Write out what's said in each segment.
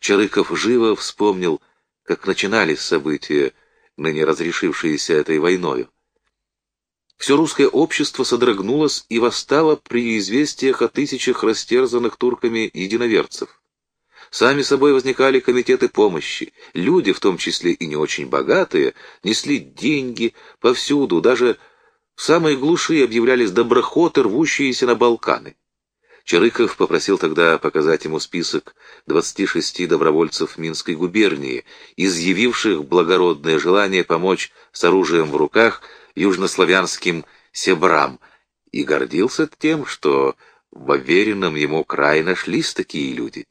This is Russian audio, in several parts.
Чарыков живо вспомнил, как начинались события, ныне разрешившиеся этой войною. Все русское общество содрогнулось и восстало при известиях о тысячах растерзанных турками единоверцев. Сами собой возникали комитеты помощи. Люди, в том числе и не очень богатые, несли деньги повсюду, даже в самой глуши объявлялись доброхоты, рвущиеся на Балканы. Чарыков попросил тогда показать ему список 26 добровольцев Минской губернии, изъявивших благородное желание помочь с оружием в руках южнославянским себрам, и гордился тем, что в уверенном ему крае нашлись такие люди.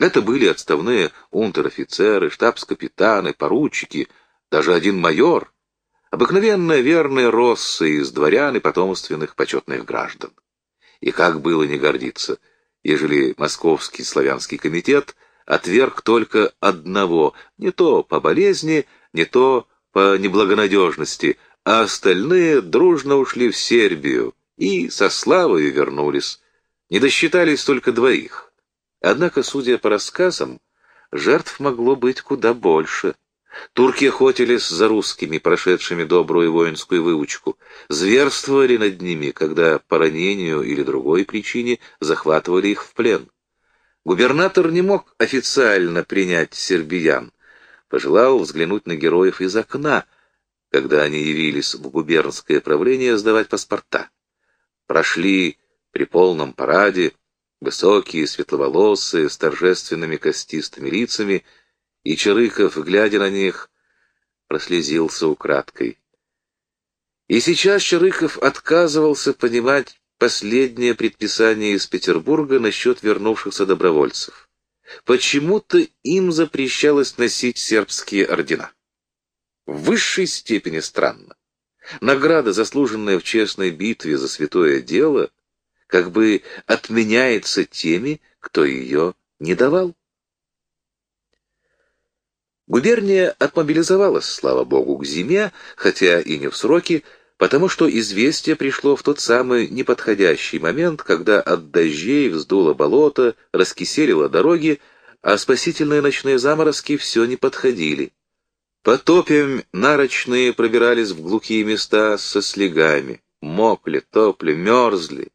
Это были отставные унтер-офицеры, штабс-капитаны, поручики, даже один майор, обыкновенно верные россы из дворян и потомственных почетных граждан. И как было не гордиться, ежели Московский славянский комитет отверг только одного, не то по болезни, не то по неблагонадежности, а остальные дружно ушли в Сербию и со славой вернулись. Не досчитались только двоих. Однако, судя по рассказам, жертв могло быть куда больше. Турки охотились за русскими, прошедшими добрую воинскую выучку, зверствовали над ними, когда по ранению или другой причине захватывали их в плен. Губернатор не мог официально принять сербиян, пожелал взглянуть на героев из окна, когда они явились в губернское правление сдавать паспорта. Прошли при полном параде, высокие, светловолосые, с торжественными костистыми лицами, и Чарыков, глядя на них, прослезился украдкой. И сейчас Чарыков отказывался понимать последнее предписание из Петербурга насчет вернувшихся добровольцев. Почему-то им запрещалось носить сербские ордена. В высшей степени странно. Награда, заслуженная в честной битве за святое дело, как бы отменяется теми, кто ее не давал. Губерния отмобилизовалась, слава богу, к зиме, хотя и не в сроки, потому что известие пришло в тот самый неподходящий момент, когда от дождей вздуло болото, раскиселило дороги, а спасительные ночные заморозки все не подходили. Потопем нарочные пробирались в глухие места со слегами, мокли, топли, мерзли.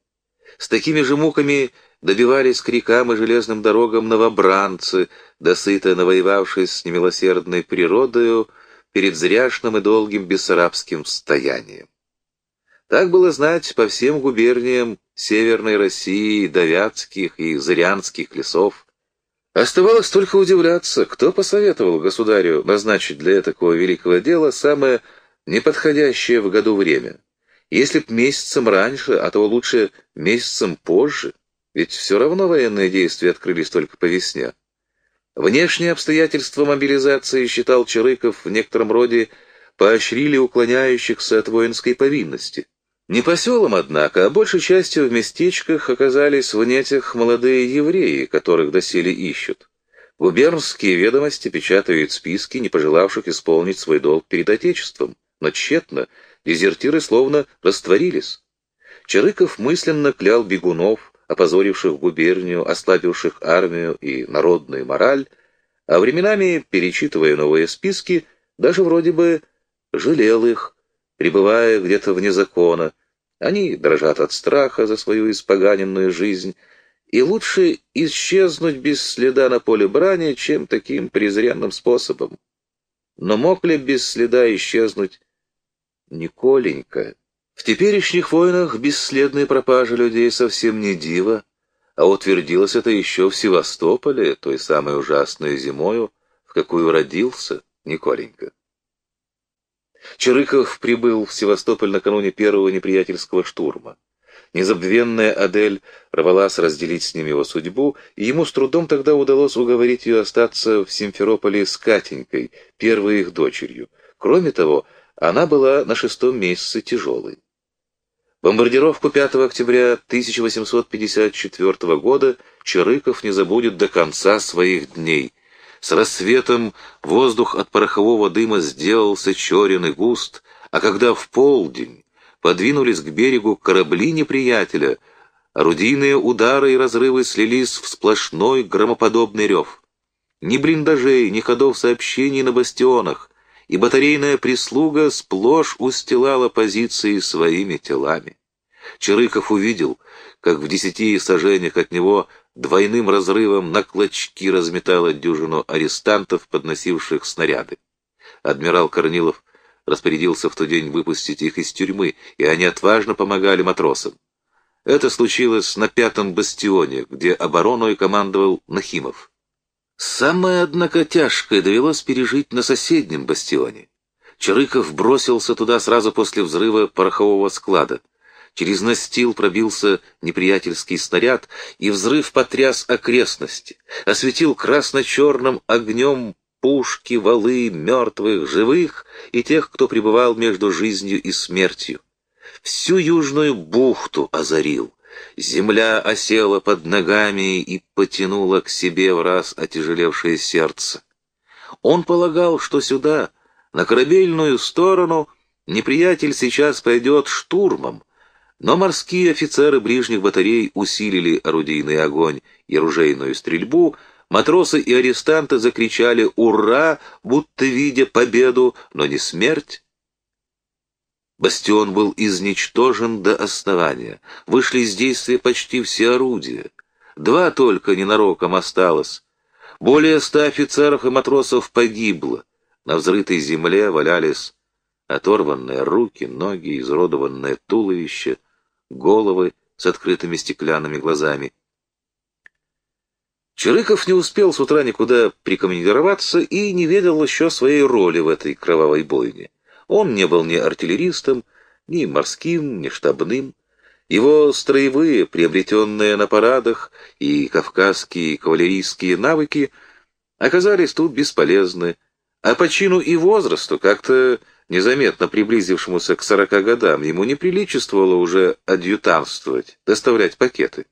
С такими же муками добивались к рекам и железным дорогам новобранцы, досыто навоевавшись с немилосердной природою перед зряшным и долгим бессарабским стоянием. Так было знать по всем губерниям Северной России, Давятских и Зырянских лесов. Оставалось только удивляться, кто посоветовал государю назначить для такого великого дела самое неподходящее в году время. Если б месяцем раньше, а то лучше месяцем позже, ведь все равно военные действия открылись только по весне. Внешние обстоятельства мобилизации, считал Чарыков, в некотором роде поощрили уклоняющихся от воинской повинности. Не по селам, однако, а большей частью в местечках оказались в нетях молодые евреи, которых доселе ищут. Губернские ведомости печатают списки, не пожелавших исполнить свой долг перед Отечеством, но тщетно, дезертиры словно растворились. Чарыков мысленно клял бегунов, опозоривших губернию, ослабивших армию и народную мораль, а временами, перечитывая новые списки, даже вроде бы жалел их, пребывая где-то вне закона. Они дрожат от страха за свою испоганенную жизнь, и лучше исчезнуть без следа на поле брани, чем таким презренным способом. Но мог ли без следа исчезнуть Николенька? В теперешних войнах бесследная пропажа людей совсем не диво, а утвердилось это еще в Севастополе, той самой ужасной зимою, в какую родился Николенька. Чарыков прибыл в Севастополь накануне первого неприятельского штурма. Незабвенная Адель рвалась разделить с ним его судьбу, и ему с трудом тогда удалось уговорить ее остаться в Симферополе с Катенькой, первой их дочерью. Кроме того, она была на шестом месяце тяжелой. Бомбардировку 5 октября 1854 года Чарыков не забудет до конца своих дней. С рассветом воздух от порохового дыма сделался черен и густ, а когда в полдень подвинулись к берегу корабли неприятеля, орудийные удары и разрывы слились в сплошной громоподобный рев. ни блиндажей, ни ходов сообщений на бастионах, и батарейная прислуга сплошь устилала позиции своими телами. Чарыков увидел, как в десяти сажениях от него двойным разрывом на клочки разметала дюжину арестантов, подносивших снаряды. Адмирал Корнилов распорядился в тот день выпустить их из тюрьмы, и они отважно помогали матросам. Это случилось на пятом бастионе, где обороной командовал Нахимов. Самое, однако, тяжкое довелось пережить на соседнем бастионе. Чарыков бросился туда сразу после взрыва порохового склада. Через настил пробился неприятельский снаряд, и взрыв потряс окрестности, осветил красно-черным огнем пушки, валы, мертвых, живых и тех, кто пребывал между жизнью и смертью. Всю южную бухту озарил. Земля осела под ногами и потянула к себе в раз отяжелевшее сердце. Он полагал, что сюда, на корабельную сторону, неприятель сейчас пойдет штурмом, но морские офицеры ближних батарей усилили орудийный огонь и ружейную стрельбу, Матросы и арестанты закричали «Ура!», будто видя победу, но не смерть. Бастион был изничтожен до основания. Вышли из действия почти все орудия. Два только ненароком осталось. Более ста офицеров и матросов погибло. На взрытой земле валялись оторванные руки, ноги, изуродованное туловище, головы с открытыми стеклянными глазами. Чирыков не успел с утра никуда прикомандироваться и не ведал еще своей роли в этой кровавой бойне. Он не был ни артиллеристом, ни морским, ни штабным. Его строевые, приобретенные на парадах, и кавказские кавалерийские навыки оказались тут бесполезны, а по чину и возрасту, как-то незаметно приблизившемуся к сорока годам, ему не приличествовало уже адъютантствовать, доставлять пакеты.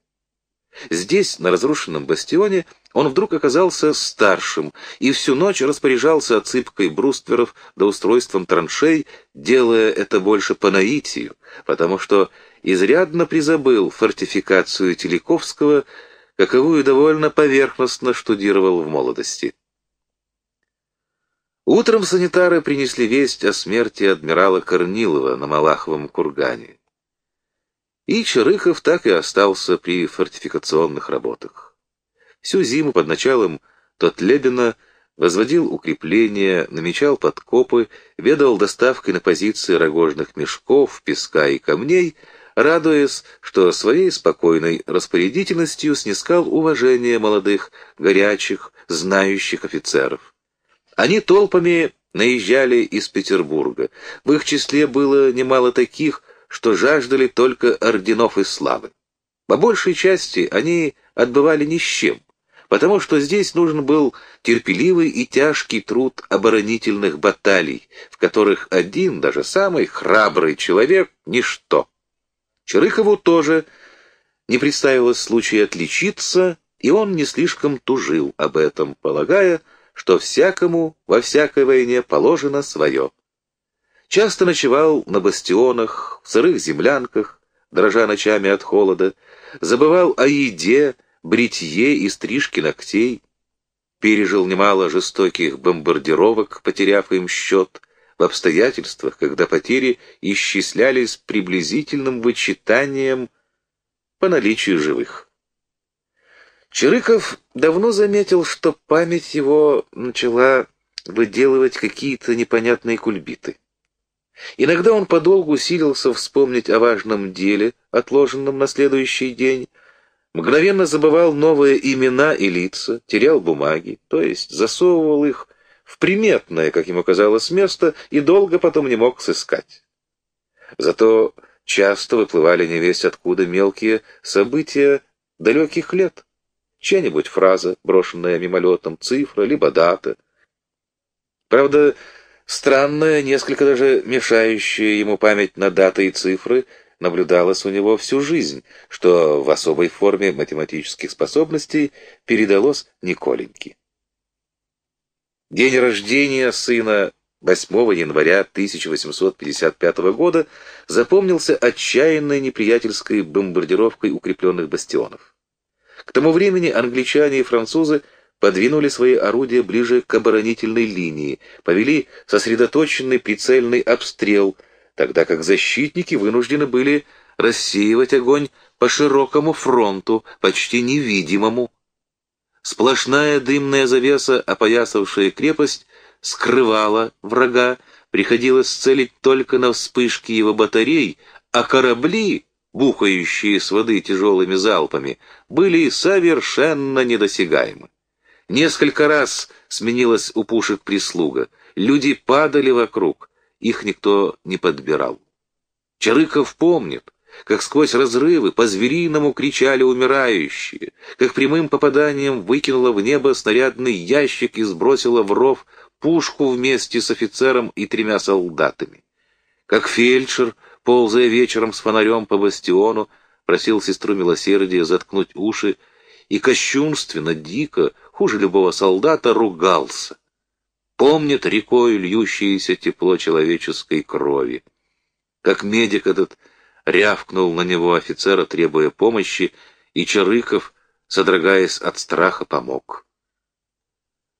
Здесь, на разрушенном бастионе, он вдруг оказался старшим и всю ночь распоряжался отсыпкой брустверов да устройством траншей, делая это больше по наитию, потому что изрядно призабыл фортификацию Телековского, каковую довольно поверхностно штудировал в молодости. Утром санитары принесли весть о смерти адмирала Корнилова на Малаховом кургане. И Чарыхов так и остался при фортификационных работах. Всю зиму под началом Тотлебина возводил укрепления, намечал подкопы, ведал доставкой на позиции рогожных мешков, песка и камней, радуясь, что своей спокойной распорядительностью снискал уважение молодых, горячих, знающих офицеров. Они толпами наезжали из Петербурга. В их числе было немало таких, что жаждали только орденов и славы. По большей части они отбывали ни с чем, потому что здесь нужен был терпеливый и тяжкий труд оборонительных баталий, в которых один, даже самый храбрый человек — ничто. Чарыкову тоже не представилось случая отличиться, и он не слишком тужил об этом, полагая, что всякому во всякой войне положено свое. Часто ночевал на бастионах, в сырых землянках, дрожа ночами от холода, забывал о еде, бритье и стрижке ногтей, пережил немало жестоких бомбардировок, потеряв им счет, в обстоятельствах, когда потери исчислялись приблизительным вычитанием по наличию живых. Чирыков давно заметил, что память его начала выделывать какие-то непонятные кульбиты. Иногда он подолгу силился вспомнить о важном деле, отложенном на следующий день, мгновенно забывал новые имена и лица, терял бумаги, то есть засовывал их в приметное, как ему казалось, место и долго потом не мог сыскать. Зато часто выплывали невесть откуда мелкие события далеких лет. Чья-нибудь фраза, брошенная мимолетом, цифра, либо дата. Правда, Странная, несколько даже мешающая ему память на даты и цифры, наблюдалась у него всю жизнь, что в особой форме математических способностей передалось Николеньке. День рождения сына 8 января 1855 года запомнился отчаянной неприятельской бомбардировкой укрепленных бастионов. К тому времени англичане и французы подвинули свои орудия ближе к оборонительной линии, повели сосредоточенный прицельный обстрел, тогда как защитники вынуждены были рассеивать огонь по широкому фронту, почти невидимому. Сплошная дымная завеса, опоясавшая крепость, скрывала врага, приходилось целить только на вспышки его батарей, а корабли, бухающие с воды тяжелыми залпами, были совершенно недосягаемы. Несколько раз сменилась у пушек прислуга, люди падали вокруг, их никто не подбирал. Чарыков помнит, как сквозь разрывы по-звериному кричали умирающие, как прямым попаданием выкинула в небо снарядный ящик и сбросила в ров пушку вместе с офицером и тремя солдатами. Как фельдшер, ползая вечером с фонарем по бастиону, просил сестру милосердия заткнуть уши и кощунственно, дико, хуже любого солдата, ругался. Помнит рекой льющееся тепло человеческой крови. Как медик этот рявкнул на него офицера, требуя помощи, и Чарыков, содрогаясь от страха, помог.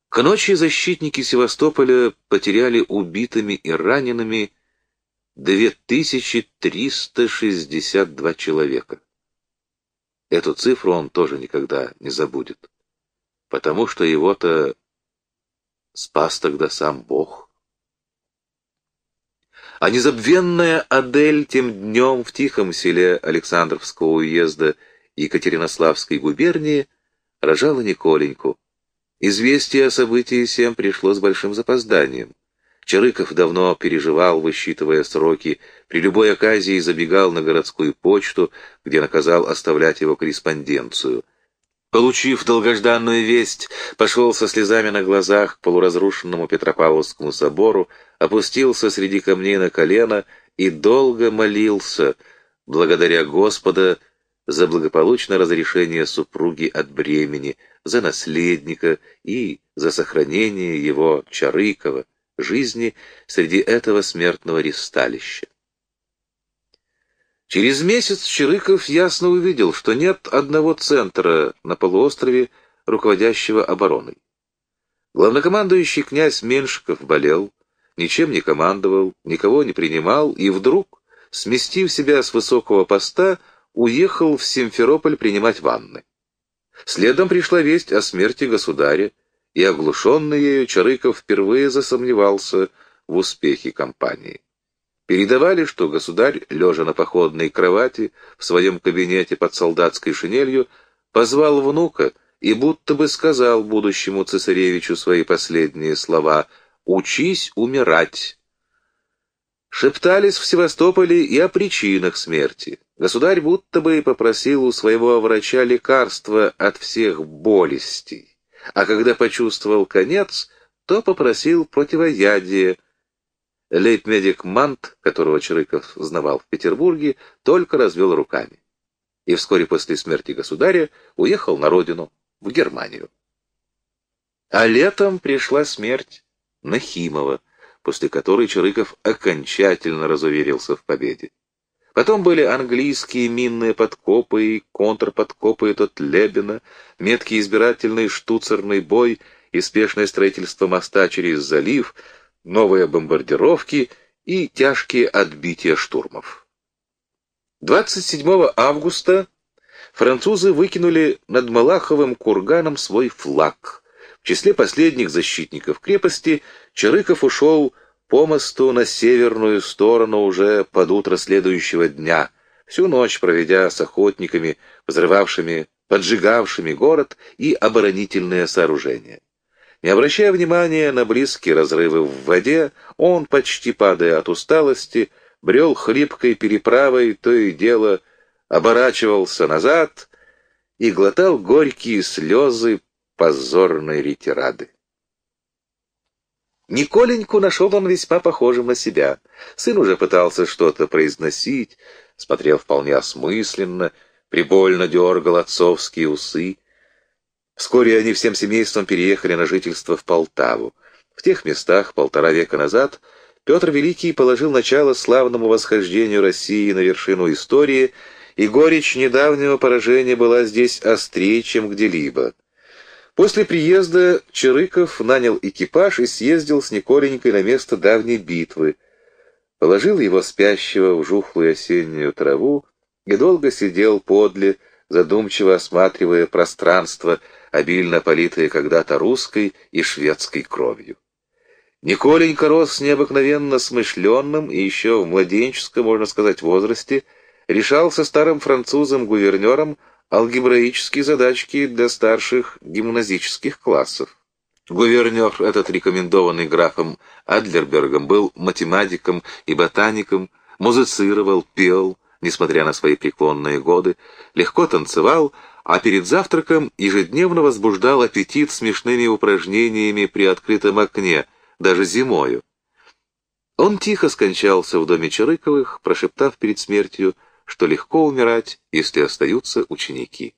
К ночи защитники Севастополя потеряли убитыми и ранеными 2362 человека. Эту цифру он тоже никогда не забудет, потому что его-то спас тогда сам Бог. А незабвенная Адель тем днем в тихом селе Александровского уезда Екатеринославской губернии рожала Николеньку. Известие о событии всем пришло с большим запозданием. Чарыков давно переживал, высчитывая сроки, при любой оказии забегал на городскую почту, где наказал оставлять его корреспонденцию. Получив долгожданную весть, пошел со слезами на глазах к полуразрушенному Петропавловскому собору, опустился среди камней на колено и долго молился, благодаря Господа за благополучное разрешение супруги от бремени, за наследника и за сохранение его Чарыкова жизни среди этого смертного ресталища. Через месяц Чирыков ясно увидел, что нет одного центра на полуострове, руководящего обороной. Главнокомандующий князь Меншиков болел, ничем не командовал, никого не принимал, и вдруг, сместив себя с высокого поста, уехал в Симферополь принимать ванны. Следом пришла весть о смерти государя, и оглушенный ею Чарыков впервые засомневался в успехе кампании. Передавали, что государь, лежа на походной кровати в своем кабинете под солдатской шинелью, позвал внука и будто бы сказал будущему цесаревичу свои последние слова «Учись умирать». Шептались в Севастополе и о причинах смерти. Государь будто бы попросил у своего врача лекарства от всех болестей, а когда почувствовал конец, то попросил противоядие, Лейб-медик Мант, которого Чарыков знавал в Петербурге, только развел руками. И вскоре после смерти государя уехал на родину, в Германию. А летом пришла смерть Нахимова, после которой Чарыков окончательно разуверился в победе. Потом были английские минные подкопы и контрподкопы тот Лебена, меткий избирательный штуцерный бой и спешное строительство моста через залив — новые бомбардировки и тяжкие отбития штурмов. 27 августа французы выкинули над Малаховым курганом свой флаг. В числе последних защитников крепости Чарыков ушел по мосту на северную сторону уже под утро следующего дня, всю ночь проведя с охотниками, взрывавшими, поджигавшими город и оборонительные сооружения. Не обращая внимания на близкие разрывы в воде, он, почти падая от усталости, брел хлипкой переправой, то и дело оборачивался назад и глотал горькие слезы позорной ретирады. Николеньку нашел он весьма похожим на себя. Сын уже пытался что-то произносить, смотрел вполне осмысленно, прибольно дергал отцовские усы. Вскоре они всем семейством переехали на жительство в Полтаву. В тех местах полтора века назад Петр Великий положил начало славному восхождению России на вершину истории, и горечь недавнего поражения была здесь острее, чем где-либо. После приезда Чарыков нанял экипаж и съездил с Николенькой на место давней битвы, положил его спящего в жухлую осеннюю траву и долго сидел подле, задумчиво осматривая пространство, обильно политое когда-то русской и шведской кровью. Николенька рос необыкновенно смышленным и еще в младенческом, можно сказать, возрасте, решался старым французом-гувернером алгебраические задачки для старших гимназических классов. Гувернер этот, рекомендованный графом Адлербергом, был математиком и ботаником, музицировал, пел, несмотря на свои преклонные годы, легко танцевал, а перед завтраком ежедневно возбуждал аппетит смешными упражнениями при открытом окне, даже зимою. Он тихо скончался в доме Чарыковых, прошептав перед смертью, что легко умирать, если остаются ученики.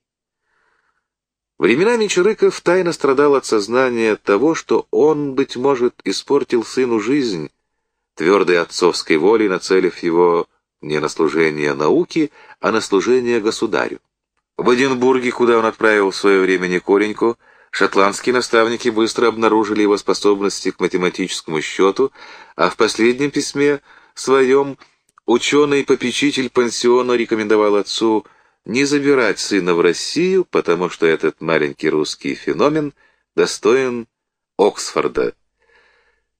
Временами Чарыков тайно страдал от сознания того, что он, быть может, испортил сыну жизнь, твердой отцовской волей нацелив его не на служение науке, а на служение государю. В Эдинбурге, куда он отправил в свое время Николеньку, шотландские наставники быстро обнаружили его способности к математическому счету, а в последнем письме своем ученый-попечитель пансиона рекомендовал отцу не забирать сына в Россию, потому что этот маленький русский феномен достоин Оксфорда.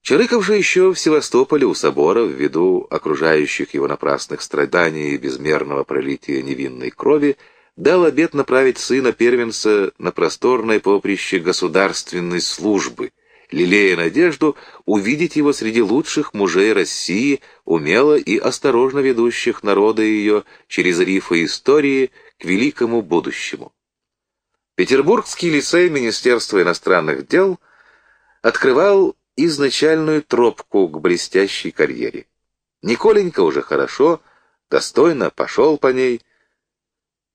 Чарыков же еще в Севастополе у собора, ввиду окружающих его напрасных страданий и безмерного пролития невинной крови, дал обет направить сына первенца на просторное поприще государственной службы, лелея надежду увидеть его среди лучших мужей России, умело и осторожно ведущих народа ее через рифы истории к великому будущему. Петербургский лицей Министерства иностранных дел открывал изначальную тропку к блестящей карьере. Николенька уже хорошо, достойно пошел по ней,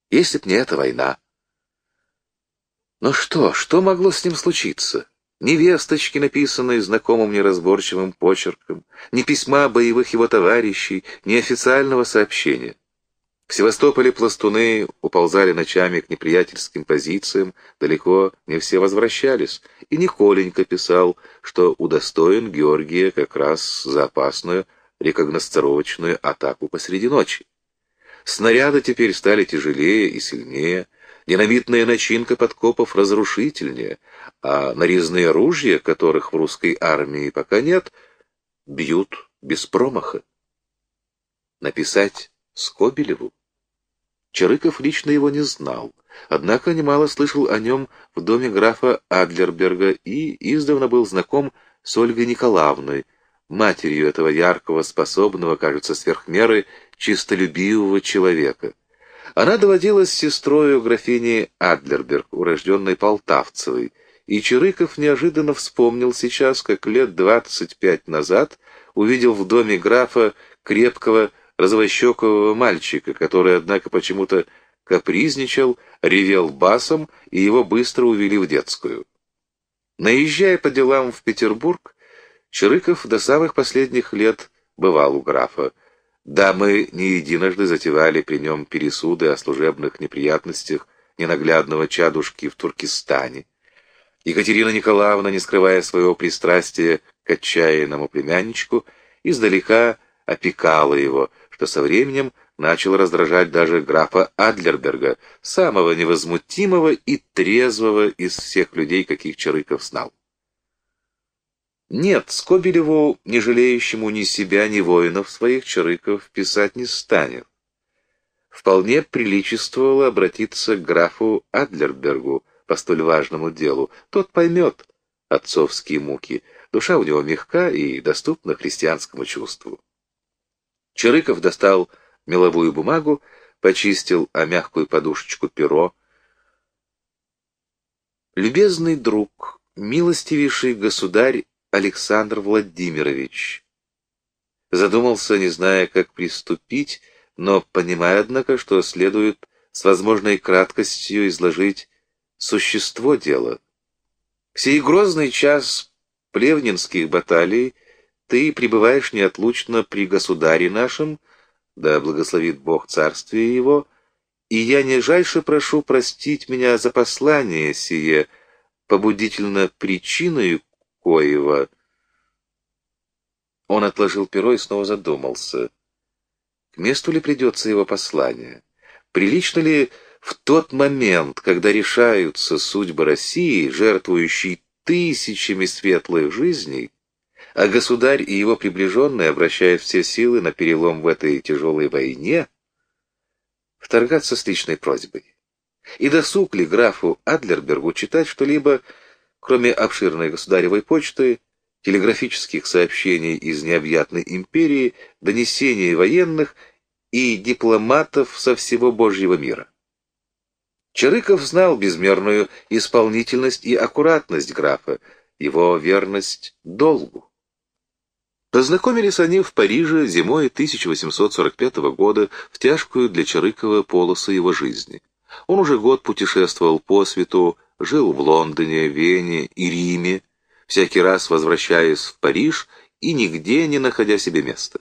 если б не эта война. Но что, что могло с ним случиться? Ни весточки, написанные знакомым неразборчивым почерком, ни письма боевых его товарищей, ни официального сообщения. В Севастополе пластуны уползали ночами к неприятельским позициям, далеко не все возвращались, и Николенька писал, что удостоен Георгия как раз за опасную рекогносцировочную атаку посреди ночи. Снаряды теперь стали тяжелее и сильнее, динамитная начинка подкопов разрушительнее, а нарезные ружья, которых в русской армии пока нет, бьют без промаха. Написать Скобелеву? Чарыков лично его не знал, однако немало слышал о нем в доме графа Адлерберга и издавна был знаком с Ольгой Николаевной, матерью этого яркого, способного, кажется, сверхмеры, чистолюбивого человека. Она доводилась сестрою графини Адлерберг, урожденной Полтавцевой, и Чарыков неожиданно вспомнил сейчас, как лет двадцать пять назад увидел в доме графа крепкого, розовощекового мальчика, который, однако, почему-то капризничал, ревел басом, и его быстро увели в детскую. Наезжая по делам в Петербург, Чирыков до самых последних лет бывал у графа. Да, мы не единожды затевали при нем пересуды о служебных неприятностях ненаглядного чадушки в Туркестане. Екатерина Николаевна, не скрывая своего пристрастия к отчаянному племянничку, издалека опекала его, что со временем начал раздражать даже графа Адлерберга, самого невозмутимого и трезвого из всех людей, каких Чарыков знал. Нет, Скобелеву, не жалеющему ни себя, ни воинов своих, Чарыков писать не станет. Вполне приличествовало обратиться к графу Адлербергу по столь важному делу. Тот поймет отцовские муки, душа у него мягка и доступна христианскому чувству. Чарыков достал меловую бумагу, почистил о мягкую подушечку перо. «Любезный друг, милостивейший государь Александр Владимирович», задумался, не зная, как приступить, но понимая, однако, что следует с возможной краткостью изложить существо дела. В сей грозный час плевнинских баталий ты пребываешь неотлучно при государе нашем, да благословит Бог царствие его, и я нижайше прошу простить меня за послание сие, побудительно причиной коего он отложил перо и снова задумался. К месту ли придется его послание? Прилично ли в тот момент, когда решаются судьбы России, жертвующей тысячами светлых жизней, а государь и его приближенные обращают все силы на перелом в этой тяжелой войне, вторгаться с личной просьбой? И досуг ли графу Адлербергу читать что-либо, кроме обширной государевой почты, телеграфических сообщений из необъятной империи, донесений военных и дипломатов со всего Божьего мира? Чарыков знал безмерную исполнительность и аккуратность графа, его верность долгу. Познакомились они в Париже зимой 1845 года в тяжкую для Чарыкова полосу его жизни. Он уже год путешествовал по свету, жил в Лондоне, Вене и Риме, всякий раз возвращаясь в Париж и нигде не находя себе места.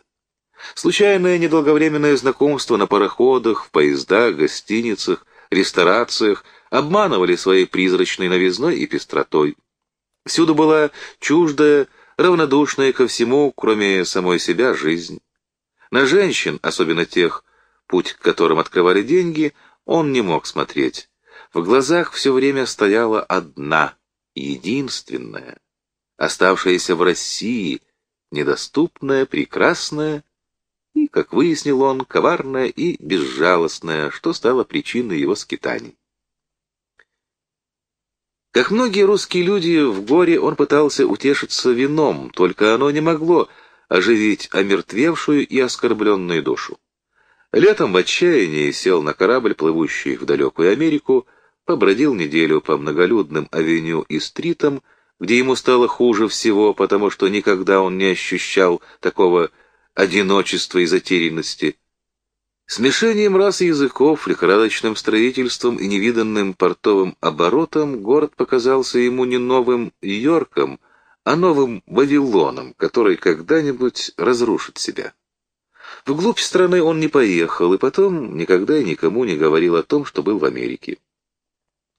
Случайное недолговременное знакомство на пароходах, в поездах, гостиницах, ресторациях обманывали своей призрачной новизной и пестротой. Всюду была чуждая, равнодушная ко всему, кроме самой себя, жизнь. На женщин, особенно тех, путь к которым открывали деньги, он не мог смотреть. В глазах все время стояла одна, единственная, оставшаяся в России, недоступная, прекрасная и, как выяснил он, коварная и безжалостная, что стало причиной его скитаний. Как многие русские люди, в горе он пытался утешиться вином, только оно не могло оживить омертвевшую и оскорбленную душу. Летом в отчаянии сел на корабль, плывущий в далекую Америку, побродил неделю по многолюдным авеню и стритам, где ему стало хуже всего, потому что никогда он не ощущал такого одиночества и затерянности. Смешением рас и языков, лихорадочным строительством и невиданным портовым оборотом город показался ему не новым Йорком, а новым Вавилоном, который когда-нибудь разрушит себя. Вглубь страны он не поехал, и потом никогда и никому не говорил о том, что был в Америке.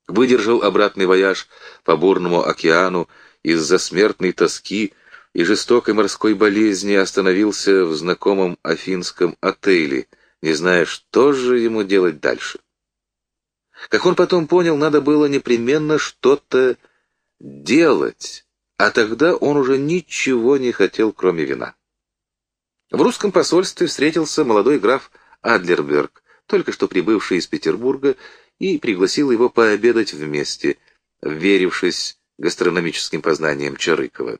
Выдержал обратный вояж по бурному океану из-за смертной тоски и жестокой морской болезни остановился в знакомом афинском отеле, не зная, что же ему делать дальше. Как он потом понял, надо было непременно что-то делать, а тогда он уже ничего не хотел, кроме вина. В русском посольстве встретился молодой граф Адлерберг, только что прибывший из Петербурга, и пригласил его пообедать вместе, верившись гастрономическим познаниям Чарыкова.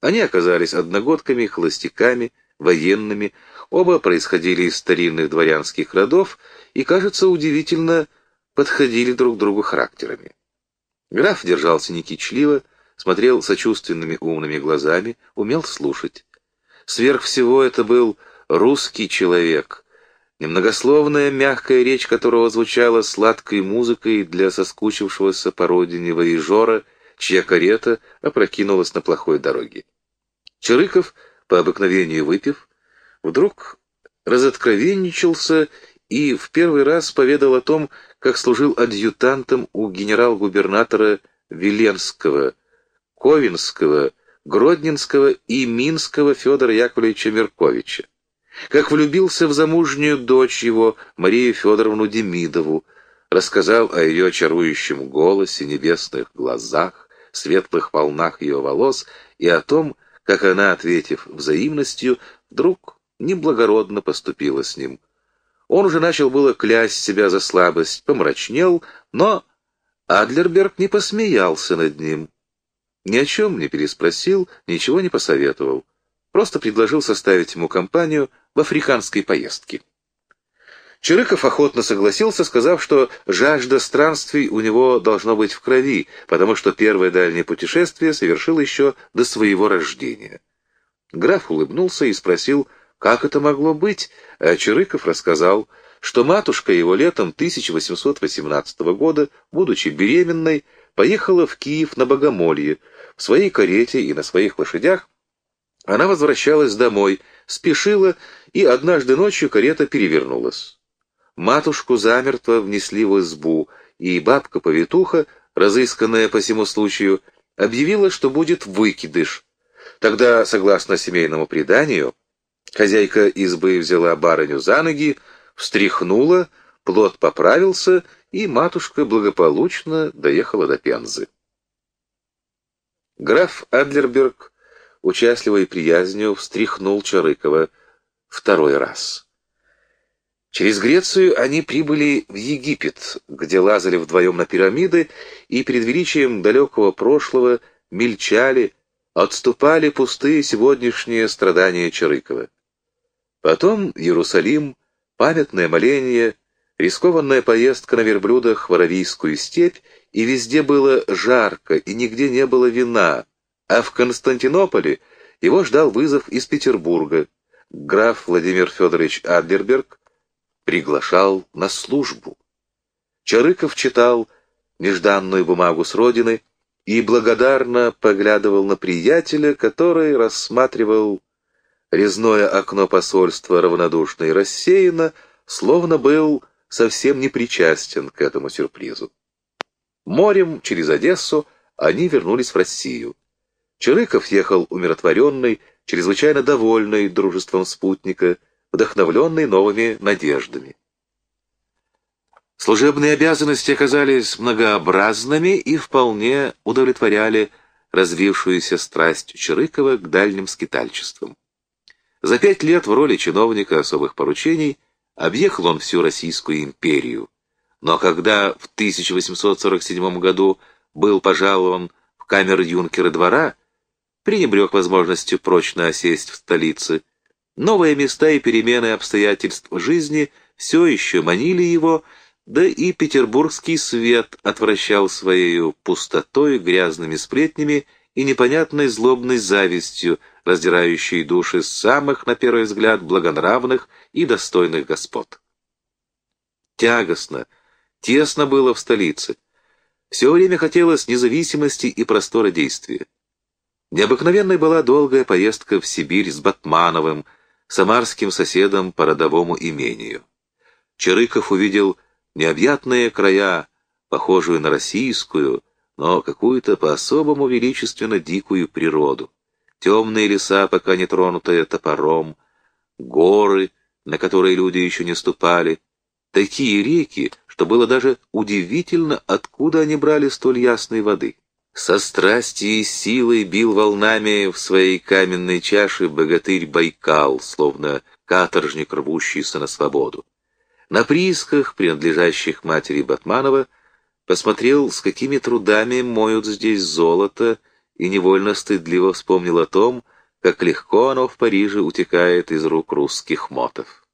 Они оказались одногодками, холостяками, военными, оба происходили из старинных дворянских родов и, кажется, удивительно подходили друг другу характерами. Граф держался некичливо, смотрел сочувственными умными глазами, умел слушать. Сверх всего это был русский человек, немногословная мягкая речь которого звучала сладкой музыкой для соскучившегося по родине воежора, чья карета опрокинулась на плохой дороге. Чарыков, по обыкновению выпив, вдруг разоткровенничался и в первый раз поведал о том, как служил адъютантом у генерал-губернатора Веленского, Ковинского, Гродненского и Минского Федора Яковлевича Мерковича. Как влюбился в замужнюю дочь его, Марию Федоровну Демидову, рассказал о ее чарующем голосе, небесных глазах, светлых волнах ее волос и о том, как она, ответив взаимностью, вдруг неблагородно поступила с ним. Он уже начал было клясть себя за слабость, помрачнел, но Адлерберг не посмеялся над ним. Ни о чем не переспросил, ничего не посоветовал. Просто предложил составить ему компанию в африканской поездке. Чирыков охотно согласился, сказав, что жажда странствий у него должно быть в крови, потому что первое дальнее путешествие совершил еще до своего рождения. Граф улыбнулся и спросил, как это могло быть, а Чирыков рассказал, что матушка его летом 1818 года, будучи беременной, поехала в Киев на Богомолье, в своей карете и на своих лошадях она возвращалась домой, спешила, и однажды ночью карета перевернулась. Матушку замертво внесли в избу, и бабка-повитуха разысканная по всему случаю, объявила, что будет выкидыш. Тогда, согласно семейному преданию, хозяйка избы взяла барыню за ноги, встряхнула, плод поправился, и матушка благополучно доехала до Пензы. Граф Адлерберг участливой приязнью встряхнул Чарыкова второй раз. Через Грецию они прибыли в Египет, где лазали вдвоем на пирамиды и перед величием далекого прошлого мельчали, отступали пустые сегодняшние страдания Чарыкова. Потом Иерусалим, памятное моление, рискованная поездка на верблюдах в Аравийскую степь, и везде было жарко, и нигде не было вина, а в Константинополе его ждал вызов из Петербурга. Граф Владимир Федорович Адлерберг приглашал на службу. Чарыков читал нежданную бумагу с родины и благодарно поглядывал на приятеля, который рассматривал резное окно посольства равнодушно и рассеянно, словно был совсем не причастен к этому сюрпризу. Морем через Одессу они вернулись в Россию. Чарыков ехал умиротворенный, чрезвычайно довольный дружеством спутника, вдохновленный новыми надеждами. Служебные обязанности оказались многообразными и вполне удовлетворяли развившуюся страсть Чарыкова к дальним скитальчествам. За пять лет в роли чиновника особых поручений объехал он всю Российскую империю, но когда в 1847 году был пожалован в камер юнкера двора, пренебрег возможностью прочно осесть в столице. Новые места и перемены обстоятельств жизни все еще манили его, да и петербургский свет отвращал своей пустотой, грязными сплетнями и непонятной злобной завистью, раздирающей души самых, на первый взгляд, благонравных и достойных господ. Тягостно, тесно было в столице. Все время хотелось независимости и простора действия. Необыкновенной была долгая поездка в Сибирь с Батмановым, самарским соседом по родовому имению. Чарыков увидел необъятные края, похожую на российскую, но какую-то по-особому величественно дикую природу. Темные леса, пока не тронутые топором, горы, на которые люди еще не ступали, такие реки, что было даже удивительно, откуда они брали столь ясной воды. Со страстью и силой бил волнами в своей каменной чаше богатырь Байкал, словно каторжник, рвущийся на свободу. На приисках, принадлежащих матери Батманова, посмотрел, с какими трудами моют здесь золото, и невольно стыдливо вспомнил о том, как легко оно в Париже утекает из рук русских мотов.